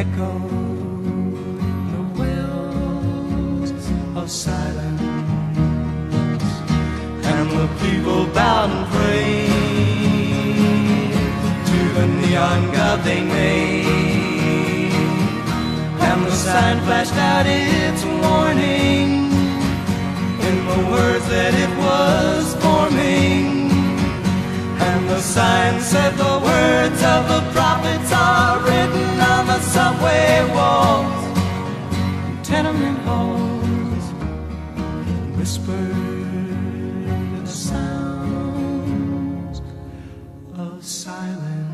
echoed in the wells of silence. And the people bowed and prayed to the neon god they made. And the sign flashed out its warning in the words that it was whisper the sounds of silence.